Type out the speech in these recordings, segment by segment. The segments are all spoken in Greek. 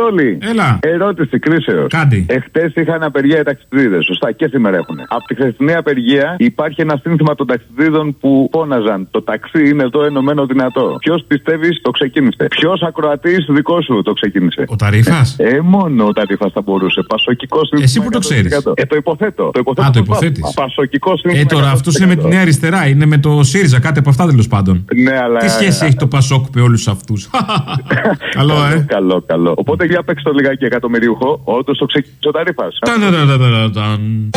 Αποστόλη. Έλα. Ερώτηση κρίσεως. Κάντι. Εχθές είχαν απεργία οι ταξιδίδες. Σωστά, και σήμερα έχουν. Από τη χθεσινή απεργία υπάρχει ένα σύνθημα των ταξιδίδων που φώναζαν Το ταξί είναι εδώ ενωμένο δυνατό. Ποιος πιστεύει το ξεκίνησε. Ποιος ακροατής δικός σου το ξεκίνησε. Ο Ταρίφας. Ε, μόνο ο Ταρίφας θα μπορούσε. Πασοκικό σύνθημα. Εσύ που το ξέρεις; 100%. Ε, το υποθέτω. Το υποθέτω Α, το πως υποθέτεις. Πασοκικό σύνθημα. Ε, τώρα αυτό είναι με τη 100%. Νέα Αριστερά, είναι με το ΣΥΡΙΖΑ, κάτι από αυτά τέλος πάντων. Ναι, αλλά. Τι σχέση έχει το Πασόκ με όλους αυτούς; Καλό, ε. Καλό, καλό. Οπότε για παίξει το λιγάκι εκατομμυριούχο. Όντως το ξεκίνησε ο Ταρίφας. Ταν, ταν, ταν, ταν, ταν.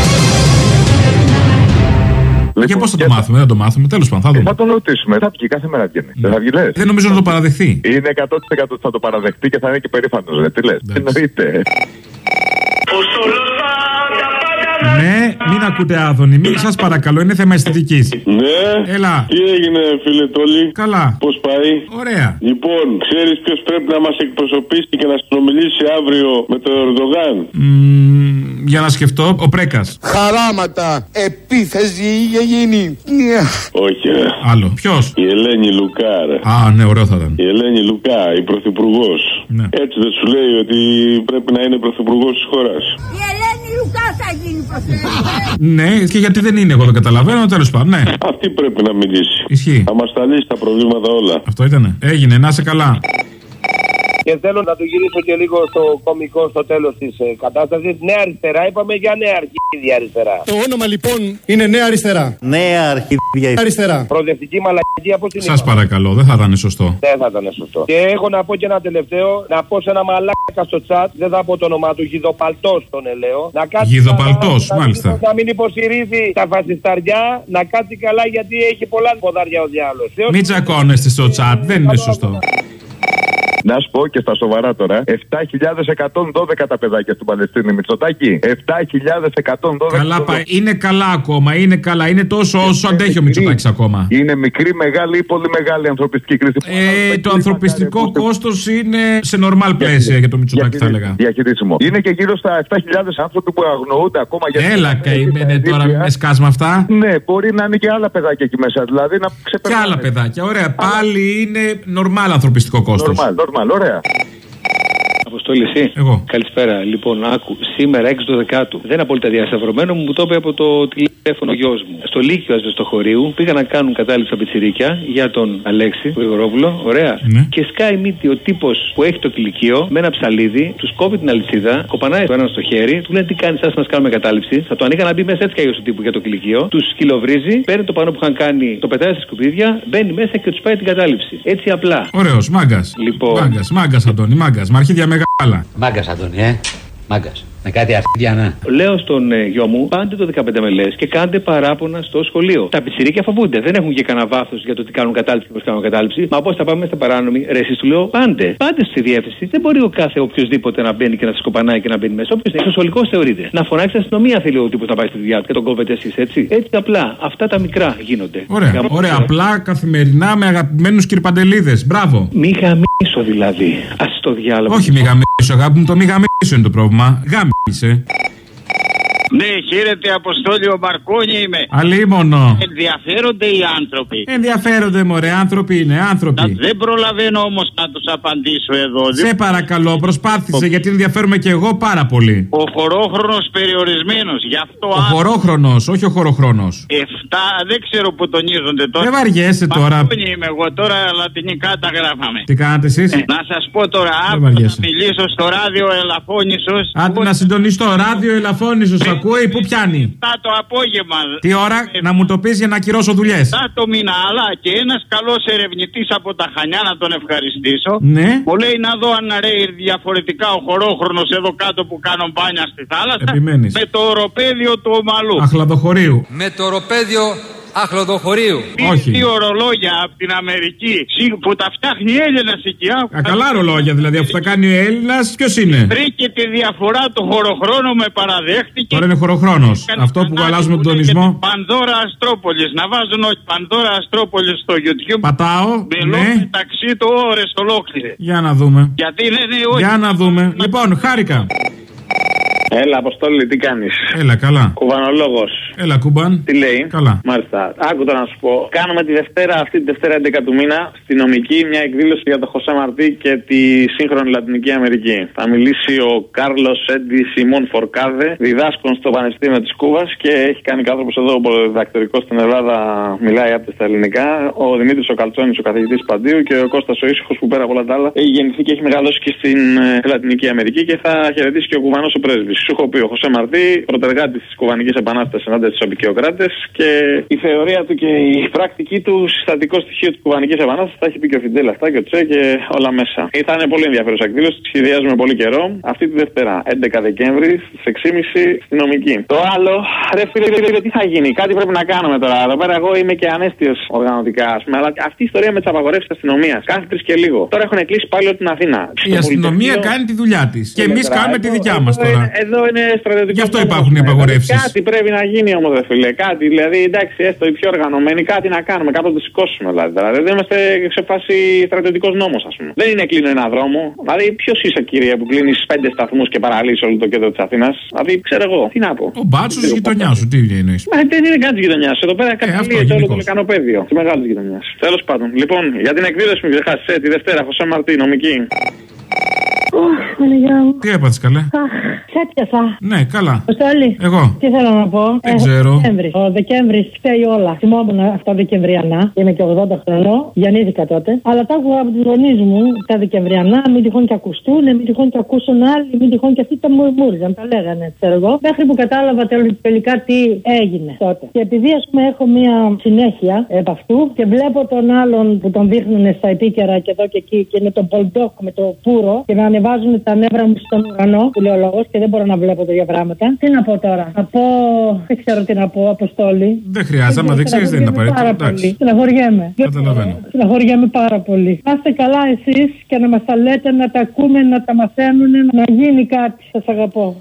Λοιπόν, Και πώς θα το μάθουμε, δεν το μάθουμε. Τέλος πάντων, θα Θα δούμε. τον ρωτήσουμε. Θα βγει κάθε μέρα βγαίνει. Δεν θα βγει, λες. Δεν νομίζω να το παραδεχθεί. Είναι 100% ότι θα το παραδεχτεί και θα είναι και περήφανος. Τι λες. Εννοείται. Ναι, μην ακούτε άδωνη, μην σας παρακαλώ, είναι θέμα αισθητικής. Ναι. Έλα. Τι έγινε, φίλε Τόλι; Καλά. Πώς πάει; Ωραία. Λοιπόν, ξέρεις ποιος πρέπει να μας εκπροσωπήσει και να συνομιλήσει αύριο με τον Ερντογάν; Μμμ, για να σκεφτώ, ο Πρέκας. Χαράματα, επίθεση είχε γίνει. Όχι, ρε. Άλλο. Ποιος; Η Ελένη Λουκά, ρε. Α, ναι, ωραίο θα ήταν. Η Ελένη Λουκά, η πρωθυπουργός. Ναι. Έτσι δεν σου λέει ότι πρέπει να είναι πρωθυπουργός της χώρας. Η Ελένη Λουκά θα γίνει πρωθυπουργός. Ναι, και γιατί δεν είναι, εγώ δεν καταλαβαίνω, τέλος πάντων, ναι. Αυτή πρέπει να μιλήσει. Ισχύει. Θα μας τα λύσει τα προβλήματα όλα. Αυτό ήτανε. Έγινε, να είσαι καλά. Και θέλω να του γυρίσω και λίγο στο κομικό στο τέλος της ε, κατάστασης. Νέα αριστερά, είπαμε για νέα αρχίδια αριστερά. Το όνομα λοιπόν είναι Νέα Αριστερά. Νέα αρχιδιά. Αριστερά. Προοδευτική μαλακία πώ την Σας είπαμε. παρακαλώ, δεν θα ήταν σωστό. Δεν θα ήταν σωστό. Και έχω να πω και ένα τελευταίο, να πω σε ένα μαλάκα στο chat, δεν θα πω το όνομά του, Γιδοπαλτός τον ελέω. Να κάτσει Γιδοπαλτός, καλά, να- μάλιστα. Να μην υποστηρίζει τα φασισταριά, να κάτσει καλά γιατί έχει πολλά ποδάρια ο διάλογος. Μην τσακώνεστε στο chat, δεν είναι σωστό. Να σου πω και στα σοβαρά τώρα. 7.112 τα παιδάκια στην Παλαιστίνη, Μητσοτάκη. 7.112. Καλά, πα- είναι καλά ακόμα, είναι καλά. Είναι τόσο όσο αντέχει ο Μητσοτάκης ακόμα. Είναι μικρή, μεγάλη ή πολύ μεγάλη ανθρωπιστική κρίση. Ε, το ανθρωπιστικό κόστος είναι σε νορμάλ πλαίσια για το Μητσοτάκη, θα έλεγα. Διαχειρίσιμο. Είναι και γύρω στα 7.000 άνθρωποι που αγνοούνται ακόμα για Έλα, καημένε τώρα με σκάσμα αυτά. Ναι, μπορεί να είναι και άλλα παιδάκια εκεί μέσα. Δηλαδή να Και ξεπερνάνε. άλλα παιδάκια. Ωραία, πάλι είναι νορμάλ ανθρωπιστικό κόστος. Malora. Αποστόλη, εσύ. Εγώ. Καλησπέρα. Λοιπόν, άκου. Σήμερα 6 του δεκάτου. Δεν είναι απόλυτα διασταυρωμένο, μου το είπε από το τηλέφωνο ο γιος μου. Στο Λύκειο Ασβεστοχωρίου πήγαν να κάνουν κατάληψη στα πιτσιρίκια για τον Αλέξη, τον Γρηγορόπουλο. Ωραία. Ναι. Και σκάει μύτη ο τύπος που έχει το κηλικείο με ένα ψαλίδι, τους κόβει την αλυσίδα, κοπανάει το ένα στο χέρι, του λέει τι κάνεις, σα να κάνουμε κατάληψη. Θα το ανοίγα να μπει μέσα έτσι κι αλλιώς του τύπου για το κηλικείο. Τους σκυλοβρίζει, παίρνει το πανό που είχαν κάνει, το πετάει στα σκουπίδια, μπαίνει μέσα και τους πάει την κατάληψη. Έτσι απλά. Ωραίος, μάγκας. Λοιπόν. Μάγκας, μάγκας, Αντώνη, μάγκας. Με αρχίδια μεγάλα. Μάγκας, Αντώνη, ε. Μάγκας. Με κάτι αρχίδια, ναι. Λέω στον ε, γιο μου, πάντε το 15 μελέ και κάντε παράπονα στο σχολείο. Τα πιτσιρίκια φοβούνται. Δεν έχουν και κανένα βάθος για το τι κάνουν κατάληψη και πώς κάνουν κατάληψη. Μα πώς θα πάμε στα παράνομοι. Ρε, εσείς του λέω, πάντε. Πάντε στη διεύθυνση. Δεν μπορεί ο κάθε οποιοδήποτε να μπαίνει και να σα κοπανάει και να μπαίνει μέσα. Όποιος είναι σεξουαλικό θεωρείται. Να φωνάξει στην αστυνομία θέλει ο τύπος να πάει στη δουλειά του και τον κόβετε εσείς, έτσι. Έτσι απλά. Αυτά τα μικρά γίνονται. Ωραία, Γαμώ- ωραία. Απλά καθημερινά με αγαπημένους κυρπαντελίδες. Μπράβο. Μη γαμίσω δηλαδή. Α το διάλογο. Όχι μη γαμίσω, αγάπη μου, το μη γαμίσω είναι το πρόβλημα. 你吃。Ναι, χαίρετε Αποστόλη, ο Μαρκόνι είμαι. Αλίμονο. Ενδιαφέρονται οι άνθρωποι. Ενδιαφέρονται, μωρέ, άνθρωποι είναι, Να- άνθρωποι. Δεν προλαβαίνω όμως να τους απαντήσω εδώ. Σε παρακαλώ, προσπάθησε γιατί ενδιαφέρομαι και εγώ πάρα πολύ. Ο χωρόχρονος περιορισμένος. Γι' αυτό Ο χωρόχρονος, όχι ο χωροχρόνο. Εφτά, δεν ξέρω που τονίζονται τώρα. Δεν βαριέσαι τώρα. Μαρκόνι είμαι εγώ τώρα, λατινικά τα γράφαμε. Τι κάνατε εσείς; Ε, Να σας πω τώρα, Δεν αύριο θα βαριέσαι. μιλήσω στο ράδιο Ελαφώνησος. Άντε να συντονιστώ. Ράδιο Ελαφώνησος ακούει, πού πιάνει; Μετά το απόγευμα. Τι ώρα να μου το πεις για να ακυρώσω δουλειές. Μετά το μήνα, αλλά και ένας καλός ερευνητής από τα Χανιά να τον ευχαριστήσω. Ναι. Μου λέει να δω αν ρέει διαφορετικά ο χωρόχρονος εδώ κάτω που κάνω μπάνια στη θάλασσα. Επιμένεις. Με το οροπέδιο του ομαλού. Αχλαδοχωρίου. Με το ροπέδιο αχλοδοχωρίου. Όχι. Τι ορολόγια από την Αμερική σύ- που τα φτιάχνει Έλληνας εκεί. άκου. Α, καλά ρολόγια δηλαδή, αφού τα κάνει ο Έλληνας, ποιος είναι; Βρήκε τη διαφορά του χωροχρόνου με παραδέχτηκε. Τώρα είναι χωροχρόνος. Έκανε Αυτό που κανάλι αλλάζουμε τον λέγεται τονισμό. Πανδώρα Αστρόπολης. Να βάζουν όχι Πανδώρα Αστρόπολης στο YouTube. Πατάω. Μιλώ Ναι. μεταξύ του ώρες ολόκληρε. Για να δούμε. Γιατί είναι ναι, όχι. Για να δούμε. Λοιπόν, χάρηκα. Έλα, Αποστόλη, τι κάνεις; Έλα, καλά. Κουβανολόγος. Έλα, κουμπάν. Τι λέει; Καλά. Μάλιστα. Άκου τώρα να σου πω. Κάνουμε τη Δευτέρα, αυτή τη Δευτέρα 11 του μήνα, στη νομική, μια εκδήλωση για το Χωσέ Μαρτί και τη σύγχρονη Λατινική Αμερική. Θα μιλήσει ο Κάρλος Έντι Σιμών Φορκάδε, διδάσκον στο Πανεπιστήμιο της Κούβας και έχει κάνει και άνθρωπος εδώ, ο διδακτορικό στην Ελλάδα, μιλάει από στα ελληνικά. Ο Δημήτρης ο Καλτσόνης, ο καθηγητής Παντίου και ο Κώστας ο Ήσυχος που πέρα από όλα τα άλλα έχει γεννηθεί και έχει μεγαλώσει και στην ε, Λατινική Αμερική και θα χαιρετήσει και ο Κουβανός ο πρέσβης. Σου έχω πει ο Χωσέ Μαρτί, πρωτεργάτης της Κουβανικής Επανάστασης ενάντια στους απεικιοκράτες και η θεωρία του και η πρακτική του συστατικό στοιχείο της Κουβανικής Επανάστασης τα έχει πει και ο Φιντέλ αυτά και ο Τσε και όλα μέσα. Θα είναι πολύ ενδιαφέρουσα εκδήλωση, τη σχεδιάζουμε πολύ καιρό. Αυτή τη Δευτέρα, 11 Δεκέμβρη, στις 6.30 στη νομική. Το άλλο, ρε φίλε, φίλε, φίλε, τι θα γίνει, κάτι πρέπει να κάνουμε τώρα. Εδώ πέρα εγώ είμαι και ανέστιος οργανωτικά, ας πούμε, αλλά αυτή η ιστορία με τις απαγορεύσεις αστυνομίας κάθε τρεις και λίγο. Τώρα έχουν κλείσει πάλι όλη την Αθήνα. Η αστυνομία κάνει τη δουλειά της. Και εμείς κάνουμε τη δικιά μας τώρα. Εδώ είναι στρατιωτικό. Γι' αυτό υπάρχουν οι απαγορεύσεις. Κάτι πρέπει να γίνει όμως, δε φίλε. Κάτι, δηλαδή, εντάξει, έστω οι πιο οργανωμένοι, κάτι να κάνουμε, κάπου να το σηκώσουμε. Δηλαδή, δηλαδή δεν είμαστε σε φάση στρατιωτικός νόμος, ας πούμε. Δεν είναι κλείνω ένα δρόμο. Δηλαδή, ποιος είσαι, κύριε, που κλείνεις πέντε σταθμούς και παραλύσει όλο το κέντρο της Αθήνας; Δηλαδή, ξέρω εγώ, τι να πω. Ο μπάτσος της γειτονιάς σου, τι εννοείς; Μα δεν είναι καν της γειτονιάς. Εδώ πέρα καταλήγει όλο το μεκανοπέδιο της μεγάλης γειτονιάς. Τέλος πάντων, λοιπόν, για την εκδήλωση μου, δεν χάσει τη Δευτέρα, Χωσέ Μαρτί, νομική. Τι έπαθες καλέ; Ξέπιασα. Ναι, καλά. Αποστόλη. Εγώ. Τι θέλω να πω; Δεν Ε, ξέρω. Δεκέμβρη. Ο Δεκέμβρης φταίει όλα. Θυμόμουν αυτά Δεκεμβριανά. Είμαι και 80 χρονών. Γεννήθηκα τότε. Αλλά τα άκουγα από τους γονείς μου τα Δεκεμβριανά. Μην τυχόν και ακουστούν, μην τυχόν και ακούσουν άλλοι, μην τυχόν και αυτοί τα μουρμούριζαν. Τα λέγανε, ξέρω εγώ. Μέχρι που κατάλαβα τελ- τελικά τι έγινε τότε. Και επειδή ας πούμε έχω μία συνέχεια επ' αυτού και βλέπω τον άλλον που τον δείχνουν στα επίκαιρα και εδώ και εκεί και είναι το Πολντόκ με το πουρο και με ανεβάζουν τα νεύρα μου στον ουρανό, που λέει ο λόγο και δεν μπορώ να βλέπω τέτοια πράγματα. Τι να πω τώρα; Να πω. Δεν ξέρω τι να πω, Αποστόλη. Δεν χρειάζεται, άμα δεν ξέρεις δεν είναι απαραίτητο. Πάρα Εντάξει. πολύ. Στεναχωριέμαι. Καταλαβαίνω. Στεναχωριέμαι πάρα πολύ. Να είστε καλά εσείς και να μας τα λέτε, να τα ακούμε, να τα μαθαίνουν, να γίνει κάτι. Σας αγαπώ.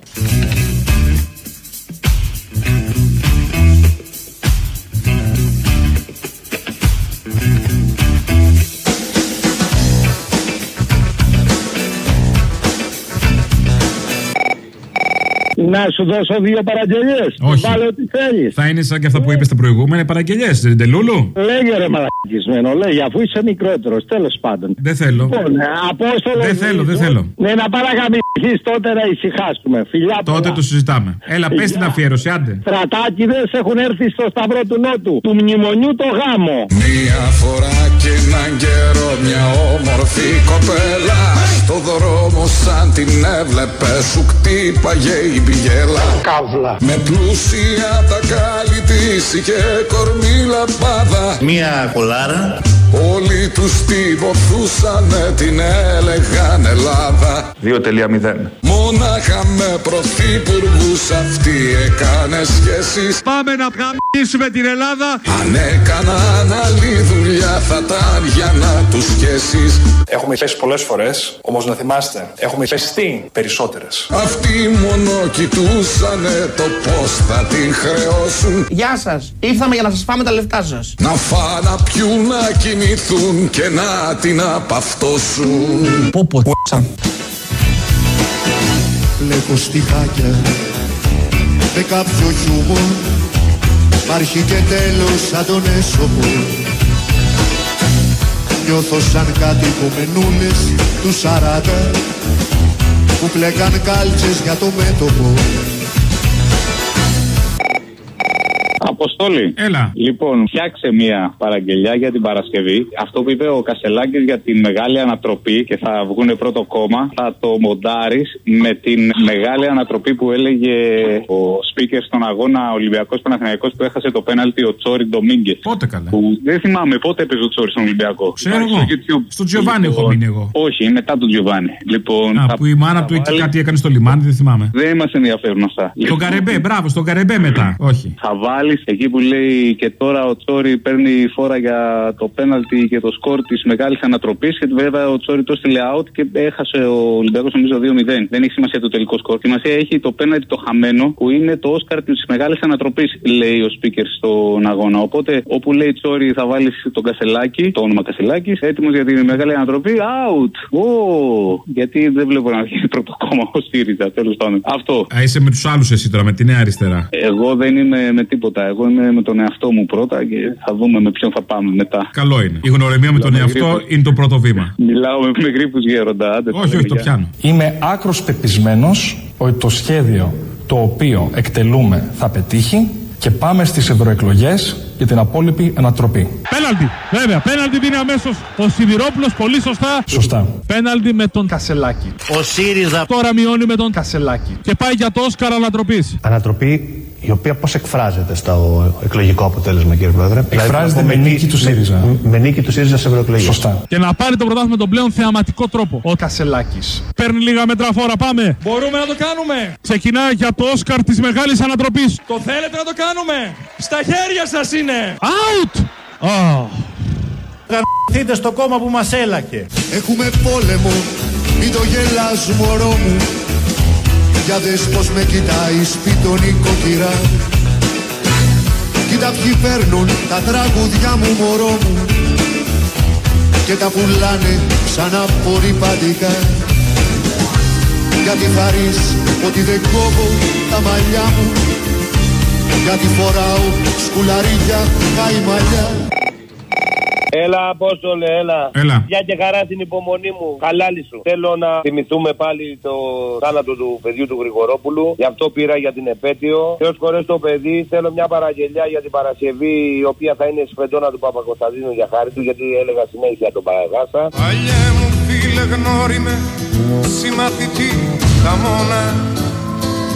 Να σου δώσω δύο παραγγελίες. Όχι. Βάλε ό,τι θέλεις. Θα είναι σαν και αυτά που είπες στα προηγούμενα παραγγελίες, δεν είναι τελούλου. Λέγε ρε μαλακισμένο, λέγε αφού είσαι μικρότερος, τέλος πάντων. Δεν θέλω. Λοιπόν, ε, Απόστολο. Δεν θέλω, δεν θέλω. Ναι, να παραγαμιθεί τότε να ησυχάσουμε. Φιλιά Τότε πολλά. το συζητάμε. Έλα, πες την αφιέρωση, άντε. Στρατάκιδε έχουν έρθει στο Σταυρό του Νότου. Του μνημονιού το γάμο. Μια φορά και έναν καιρό μια όμορφη κοπέλα Στο δρόμο σαν την έβλεπε σου κτύπαγε η πηγέλα Καύλα. Με πλούσια τα κάλλη της είχε κορμί λαμπάδα Μία κολάρα. Όλοι τους την ποθούσανε την έλεγαν Ελλάδα. 2.0 Μόναχα με πρωθυπουργούς αυτή έκανε σχέσεις Πάμε να γαμίσουμε την Ελλάδα Αν έκαναν άλλη δουλειά θα ήταν για να τους σχέσεις Έχουμε πέσει πολλές φορές, όμως να θυμάστε, έχουμε πεστεί περισσότερες. Αυτοί μόνο κοιτούσανε το πώς θα την χρεώσουν Γεια σας. Ήρθαμε για να σας πάμε τα λεφτά σας. Να φάνε, να πιούν, να κοιμηθούν και να την απαυτώσουν Πού πω, Βλέπω στιχάκια με κάποιο χιούμορ. Μ' αρχή και τέλος σαν τον έσωπο. Νιώθω σαν κάτι κομμενούλες του σαράτα που πλέκαν κάλτσες για το μέτωπο Αποστόλη. Έλα. Λοιπόν, φτιάξε μία παραγγελιά για την Παρασκευή. Αυτό που είπε ο Κασελάκης για τη μεγάλη ανατροπή και θα βγουν πρώτο κόμμα, θα το μοντάρεις με την μεγάλη ανατροπή που έλεγε ο speaker στον αγώνα Ολυμπιακός Παναθηναϊκός που έχασε το πέναλτι ο Τσόρι Ντομίγκε. Πότε καλά. Που δεν θυμάμαι πότε έπαιζε ο Τσόρι στον Ολυμπιακό. Ξέρω Υπάρχει εγώ. στο YouTube. Στο Τζιοβάνι έχω μείνει εγώ. Όχι, μετά τον Τζιοβάνι. Λοιπόν, Α, θα- που η μάνα του θα εκεί βάλει- κάτι έκανε στο λιμάνι, δεν θυμάμαι. Δεν μας ενδιαφέρουν αυτά. Τον Καρεμπέ, μπράβο, στον Καρεμπέ μετά. Όχι. Θα βάλεις Εκεί που λέει και τώρα ο Τσόρι παίρνει φόρα για το πέναλτι και το σκορ της μεγάλης ανατροπής. Και βέβαια ο Τσόρι το στείλε out και έχασε ο Ολυμπιακός νομίζω 2-0. Δεν έχει σημασία το τελικό σκορ. Σημασία έχει το πέναλτι το χαμένο που είναι το Όσκαρ της μεγάλης ανατροπής, λέει ο speaker στον αγώνα. Οπότε όπου λέει Τσόρι θα βάλεις τον Κασελάκη, το όνομα Κασελάκης, έτοιμος για τη μεγάλη ανατροπή. Out! Oh! Γιατί δεν βλέπω να βγει πρώτο κόμμα ο ΣΥΡΙΖΑ, τέλος πάντων. Αυτό. Α, είσαι με τους άλλους εσύ τώρα, με τη νέα αριστερά. Εγώ δεν είμαι με τίποτα. Εγώ είμαι με τον εαυτό μου πρώτα και θα δούμε με ποιον θα πάμε μετά. Καλό είναι. Η γνωρεμία με τον εαυτό είναι το πρώτο βήμα. Μιλάω με, με γρήπους γέροντα. Άντε, όχι, όχι, το πιάνω. Είμαι άκρος πεπισμένος ότι το σχέδιο το οποίο εκτελούμε θα πετύχει και πάμε στις ευρωεκλογές για την απόλυτη ανατροπή. Πέναλτι, βέβαια. Πέναλτι δίνει αμέσως ο Σιδηρόπουλος, πολύ σωστά. Σωστά. Πέναλτι με τον Κασελάκη. Ο ΣΥΡΙΖΑ τώρα μειώνει με τον Κασελάκη. Και πάει για το Όσκαρ ανατροπής. Ανατροπή η οποία πώς εκφράζεται στο εκλογικό αποτέλεσμα, κύριε Πρόεδρε; Εκφράζεται με νίκη του ΣΥΡΙΖΑ. Με νίκη του ΣΥΡΙΖΑ σε ευρωεκλογές. Σωστά. Και να πάρει το πρωτάθλημα με τον πλέον θεαματικό τρόπο. Ο Κασελάκης. Παίρνει λίγα μέτρα φόρα, πάμε. Μπορούμε να το κάνουμε. Ξεκινάει για το Όσκαρ της μεγάλης ανατροπής. Το θέλετε να το κάνουμε. Στα χέρια σας είναι. Out! Oh. Γαρθείτε στο κόμμα που μας έλακε. Έχουμε πόλεμο, μην το γελάς μωρό μου Για δες πως με κοιτάει σπίτον η κοκκυρά Κοίτα ποιοι παίρνουν τα τραγουδιά μου μωρό μου. Και τα πουλάνε ξανά απορριπαντικά. Γιατί χαρείς ότι δεν κόβω τα μαλλιά μου. Γιατί φοράω σκουλαρίκια καημαλιά Έλα, Απόστολε, έλα. Έλα. Για και χαρά την υπομονή μου. Χαλάλη σου. Θέλω να θυμηθούμε πάλι το θάνατο του παιδιού του Γρηγορόπουλου. Γι' αυτό πήρα για την επέτειο. Θεός χωρέ το παιδί. Θέλω μια παραγγελιά για την Παρασκευή, η οποία θα είναι σφεντόνα του Παπακοσταντίνου για χάρη του, γιατί έλεγα συνέχεια τον Παραγάσα. Παλιέ μου φίλε γνώριμε, συμμαθητή χαμόνα.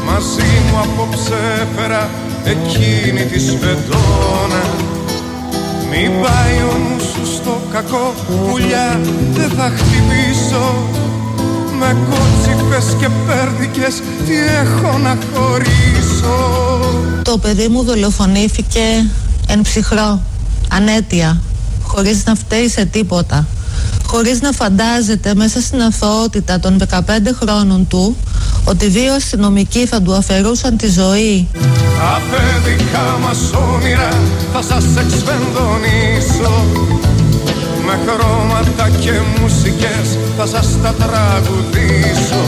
Μαζί μου απόψε έφερα εκείνη τη σφεντόνα. Μην πάει ο νους σου στο κακό πουλιά δεν θα χτυπήσω Με κότσιφες και πέρδικες τι έχω να χωρίσω Το παιδί μου δολοφονήθηκε εν ψυχρό, ανέτεια, χωρίς να φταίει σε τίποτα. Χωρίς να φαντάζεται μέσα στην αθωότητα των 15 χρόνων του ότι δύο αστυνομικοί θα του αφαιρούσαν τη ζωή. Τα παιδικά μας όνειρα θα σας εξφενδονήσω Με χρώματα και μουσικές θα σας τα τραγουδήσω.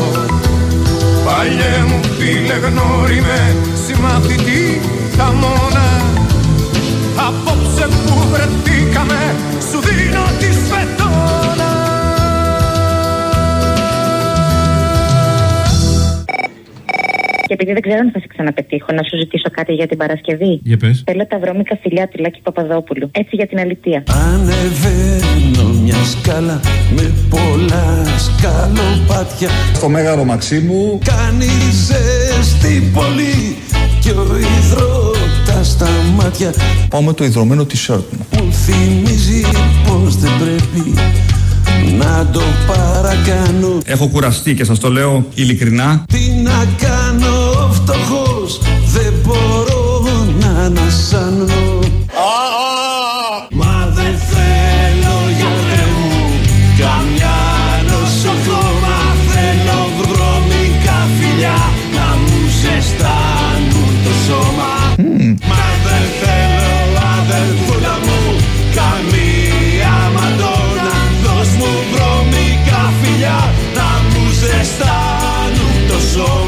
Παλιέ μου φίλε γνώριμε συμμαθητή χαμόνα Απόψε που βρεθήκαμε σου δίνω Και επειδή δεν ξέρω αν θα σε ξαναπετύχω, να σου ζητήσω κάτι για την Παρασκευή. Για πες. Θέλω τα βρώμικα φιλιά του Λάκη Παπαδόπουλου. Έτσι για την αλητεία. Ανεβαίνω μια σκάλα με πολλά σκαλοπάτια Στο Μέγαρο Μαξίμου Κάνει ζέστη πολύ και ο υδρότας στα μάτια Πάω με το ιδρωμένο t-shirt μου Μου θυμίζει πως δεν πρέπει να το παρακάνω Έχω κουραστεί και σας το λέω ειλικρινά Τι να κάνω φτωχός δεν μπορώ να ανασάνω. Μα δεν θέλω γιατρέ μου καμιά νοσοκόμα. Θέλω βρώμικα φιλιά να μου ζεστάνουν το σώμα. Μα δεν θέλω αδελφούλα μου καμία μαντώνα Δώσ' μου βρώμικα φιλιά να μου ζεστάνουν το σώμα. Ναι,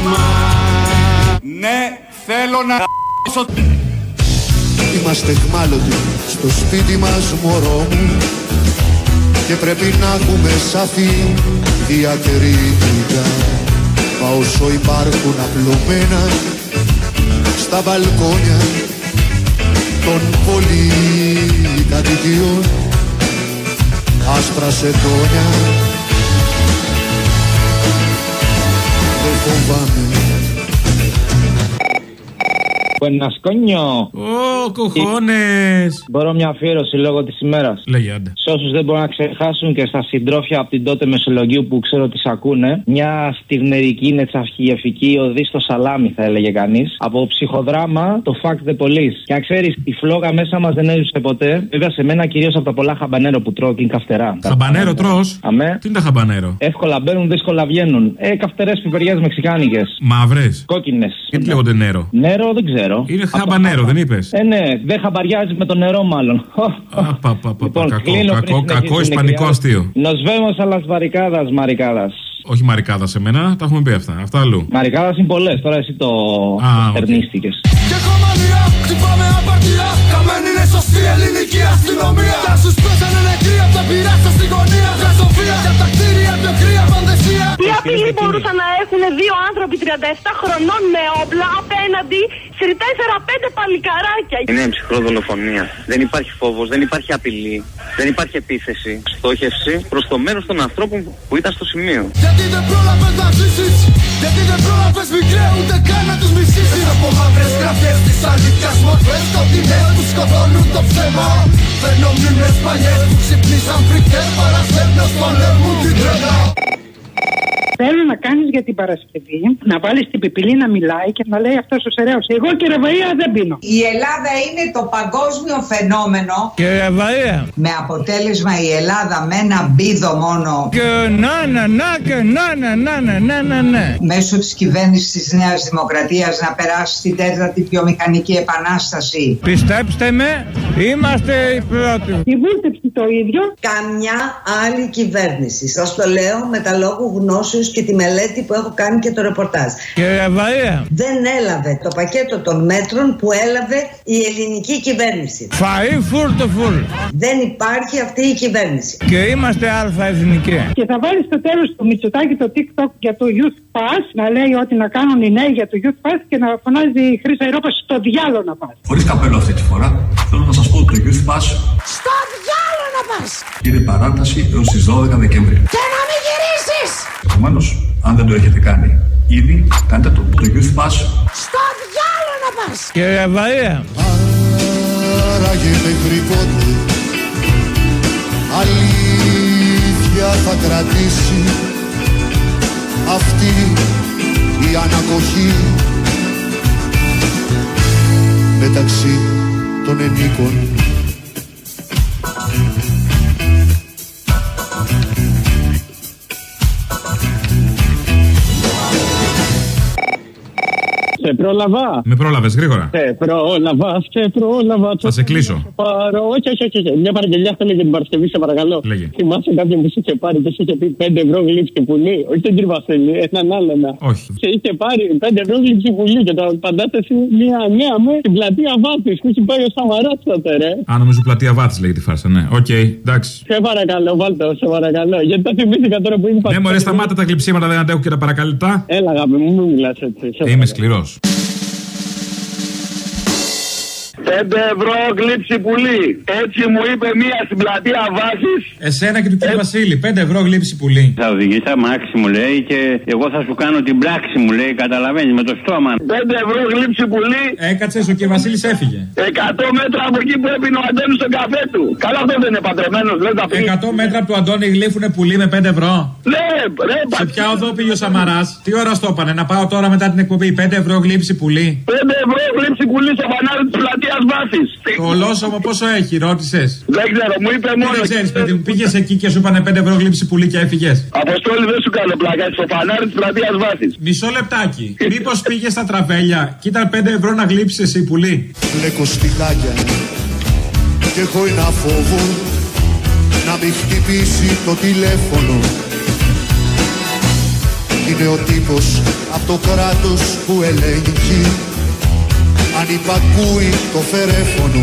θέλω να Είμαστε χμάλωτοι στο σπίτι μας μωρό μου. Και πρέπει να έχουμε σαφή διακριτικά Μα όσο υπάρχουν απλωμένα στα μπαλκόνια των πολυκατοικιών άσπρα σεντόνια δεν φοβάμαι Buenas, coño. Ω, κοχώνες. Μπορώ μια αφιέρωση λόγω της ημέρας. Λέγε άντε. Σε όσους δεν μπορούν να ξεχάσουν και στα συντρόφια από την τότε Μεσολογίου που ξέρω ότι σ' ακούνε, μια στιγμερική νετσαυχιεφική οδή στο σαλάμι, θα έλεγε κανείς. Από ψυχοδράμα το Fact the Police. Και αν ξέρεις, η φλόγα μέσα μας δεν έζησε ποτέ. Βέβαια σε μένα κυρίως από τα πολλά χαμπανέρο που τρώω και είναι καυτερά. Χαμπανέρο τρώ. Αμέ. Τι είναι τα χαμπανέρο; Εύκολα μπαίνουν, δύσκολα βγαίνουν. Ε, καυτερές πιπεριές μεξικάνικες. Μαύρες. Κόκκινες. Γιατί λέγονται νερό. Νερό δεν ξέρω. Είναι χαμπανέρο, δεν είπες; Ε, ναι, δεν χαμπαριάζει με το νερό, μάλλον. Κακό, κλείνω πριν κακό, συνεχίσει κακό την ισπανικό εκδιάρθρωση. αστείο. Nos vemos a las barricadas, μαρικάδα. Όχι μαρικάδας σε μένα, τα έχουμε πει αυτά. Αυτά αλλού. Μαρικάδας είναι πολλές, τώρα εσύ το στερνίστηκε. Και κομμανία, χτυπάμε απαρτία Καμένη είναι σωστή ελληνική αστυνομία Τα σου πέσανε νεκροί απ' τα πειρά στα στη γωνία Γρασοφία για τα κτίρια, πιο κρύα πανδεσία Τι απειλή μπορούσαν να έχουν δύο άνθρωποι 37 χρονών με όπλα απέναντι σε 4-5 παλικαράκια. Είναι ψυχρό δολοφονία. Δεν υπάρχει φόβος, δεν υπάρχει απειλή, δεν υπάρχει επίθεση. Στόχευση προς το μέρος των ανθρώπων που ήταν στο σημείο. Γιατί δεν πρόλαβες να ζήσεις; Γιατί δεν πρόλαβες μικρέ ούτε καν να τους μισήσεις. Από μαύρες γραφές της αλήθειας μορφές Σκοτεινές που σκοτώνουν το ψέμα. Φέρνω μνήμες παλιές που ξυπνήσαν φρικτές Παραστέρνος πολέμου την τρέλα Θέλω να κάνεις για την Παρασκευή να βάλεις την πιπηλή να μιλάει και να λέει αυτός ο Σεραίος. Εγώ και ρεβαία δεν πίνω. Η Ελλάδα είναι το παγκόσμιο φαινόμενο. Και ρεβαία. Με αποτέλεσμα η Ελλάδα με ένα μπίδο μόνο. Και να, να, να, και να, να, να, να, να, να, να. Μέσω της κυβέρνησης της Νέας Δημοκρατίας να περάσει στην τέταρτη βιομηχανική επανάσταση. Πιστέψτε με, είμαστε οι πρώτοι. Η βούλτεψη το ίδιο. Καμιά άλλη κυβέρνηση. Σας το λέω με τα λόγου γνώσεως και τη μελέτη που έχω κάνει και το ρεπορτάζ. Και ρεβαία. Δεν έλαβε το πακέτο των μέτρων που έλαβε η ελληνική κυβέρνηση. Φαΐ φουλ το φουλ. Δεν υπάρχει αυτή η κυβέρνηση. Και είμαστε αλφα εθνικοί. Και θα βάλεις στο τέλος του Μητσοτάκη το TikTok για το Youth Pass να λέει ότι να κάνουν οι νέοι για το Youth Pass και να φωνάζει η Χρήσα Ευρώπα στο διάλογο να πας. Χωρίς καπέλο αυτή τη φορά, θέλω να σας πω ότι το Youth Pass Στο διάλογο να πας! είναι παράταση έως τις 12 Δεκεμβρίου. Και να μην γυρίσει! Επομένως, αν δεν το έχετε κάνει ήδη, κάντε το. Το Youth Pass Στο διάλογο να πα! Και ρεβαία. Άραγε μέχρι πότε αλήθεια θα κρατήσει αυτή η ανακοχή μεταξύ των ενίκων πρόλαβα. Με πρόλαβες γρήγορα. Σε πρόλαβα, σε πρόλαβα. Θα σε κλείσω. Πάρω. Όχι, όχι, όχι, όχι. Μια παραγγελιά θέλω για την Παρασκευή, σε παρακαλώ. Λέγε. Θυμάσαι κάποιον που σου είχε πάρει και σου είχε πει 5 ευρώ γλύψη πουλί; Όχι τον κύριο Βασίλη, έναν άλλον. Όχι. Και είχε πάρει 5 ευρώ γλείψει πουλί και το απαντάτε εσύ μια νέα με την πλατεία Βάθη που έχει πάει ο Σαμαρά τότε, ρε. Αν νομίζω πλατεία Βάθης λέγεται τη φάρσα, ναι. Οκ, εντάξει. Σε παρακαλώ, βάλτε, σε παρακαλώ. Γιατί τα θυμήθηκα τώρα που είναι Ναι, μωρέ, σταμάτα τα γλειψίματα, δεν αντέχω και τα παρακαλητά. Έλα, αγάπη μου, μην μιλάς έτσι. σε Είμαι σκληρός. 5 ευρώ γλείψει πουλί. Έτσι μου είπε μία στην πλατεία Βάθης. Εσένα και του κ. Βασίλη, 5 ευρώ γλύψη πουλί. Θα οδηγήσει αμάξι μου λέει και εγώ θα σου κάνω την πράξη μου λέει, καταλαβαίνεις με το στόμα. 5 ευρώ γλύψη πουλί. Έκατσες, ο κ. Βασίλης έφυγε. 100 μέτρα από εκεί που έπινε ο Αντώνη στον καφέ του. Καλά, αυτό δεν είναι παντρεμένος, λες τα πει. 100 μέτρα από του Αντώνη γλύφουνε πουλί με 5 ευρώ. Ναι, ρε, Σε ποια οδό πήγε ο Σαμαράς, τι ώρα στο έπανε, να πάω τώρα μετά την εκπομπή; 5 ευρώ γλύψη πουλί. 5 ευρώ γλύψη πουλί στο φανάρι της πλατείας βάση. Το ολόσωμο πόσο έχει, ρώτησες. Δεν ξέρω, μου είπε μόνο. Δεν ξέρεις, παιδί μου, πήγες εκεί και σου είπανε 5 ευρώ γλύψη πουλί και έφυγες. Αποστόλη δεν σου κάνω πλάκα στο φανάρι της πλατείας βάση. Μισό λεπτάκι. Μήπως πήγες στα τραβέλια και ήταν 5 ευρώ να γλύψεις εσύ πουλί; Μπλέκω στυλάκια και έχω ένα φόβο να μην χτυπήσει το τηλέφωνο Είναι ο τύπος από το κράτος που ελέγχει αν υπακούει το φερέφωνο.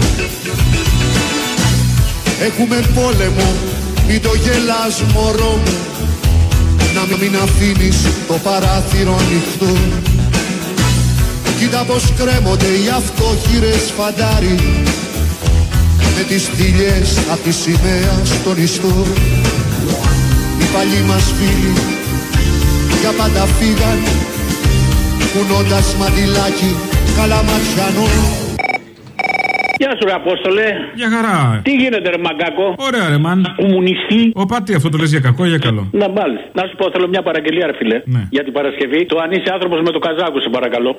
Έχουμε πόλεμο, μην το γελάς μωρό μου. Να μην αφήνεις το παράθυρο ανοιχτό. Κοίτα πως κρέμονται οι αυτοχείρες φαντάρι Με τις θηλιές απ' τη σημαία στον ιστό. Οι παλιοί μας φίλοι για πάντα φύγαν Κουνώντας μαντιλάκι καλαματιανό Γεια σου, ρε Απόστολε. Για χαρά. Τι γίνεται, ρε Μαγκάκο; Ωραία, ρε μαν. Κομμουνιστή. Ο πατή, αυτό το λες για κακό ή για καλό. Να μάλιστα. Να σου πω, θέλω μια παραγγελία, ρε φιλέ. Ναι. Για την Παρασκευή. Το αν είσαι άνθρωπος με το καζάκο, σε παρακαλώ.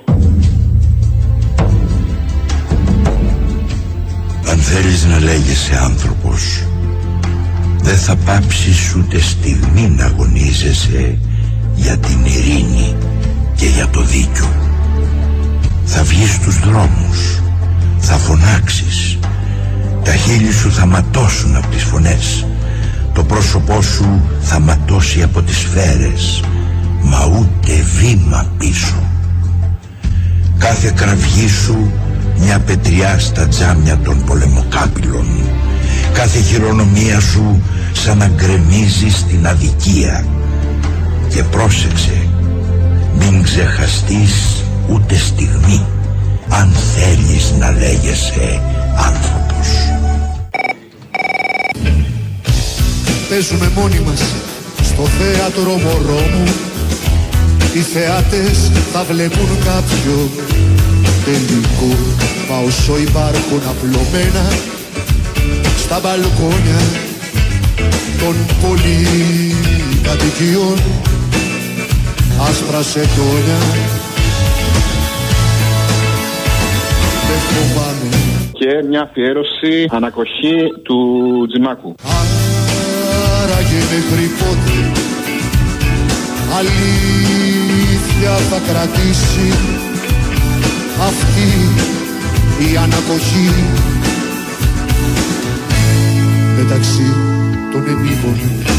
Αν θέλεις να λέγεσαι άνθρωπος Δεν θα πάψεις ούτε στιγμή να αγωνίζεσαι Για την ειρήνη και για το δίκιο Θα βγεις στους δρόμους. Θα φωνάξεις. Τα χείλη σου θα ματώσουν από τις φωνές. Το πρόσωπό σου θα ματώσει από τις σφαίρες. Μα ούτε βήμα πίσω. Κάθε κραυγή σου μια πετριά στα τζάμια των πολεμοκάπηλων. Κάθε χειρονομία σου σαν να γκρεμίζει στην αδικία. Και πρόσεξε μην ξεχαστείς ούτε στιγμή αν θέλεις να λέγεσαι άνθρωπος. Παίζουμε μόνοι μας στο θέατρο μωρό μου. Οι θεάτες θα βλέπουν κάποιο τελικό. Μα όσο υπάρχουν απλωμένα στα μπαλκόνια των πολυκατοικιών άσπρα σεντόνια δεν φοβάμαι Και μια αφιέρωση ανακοχή του Τζιμάκου. Άραγε μέχρι πότε αλήθεια θα κρατήσει αυτή η ανακοχή. Μεταξύ των επίπονων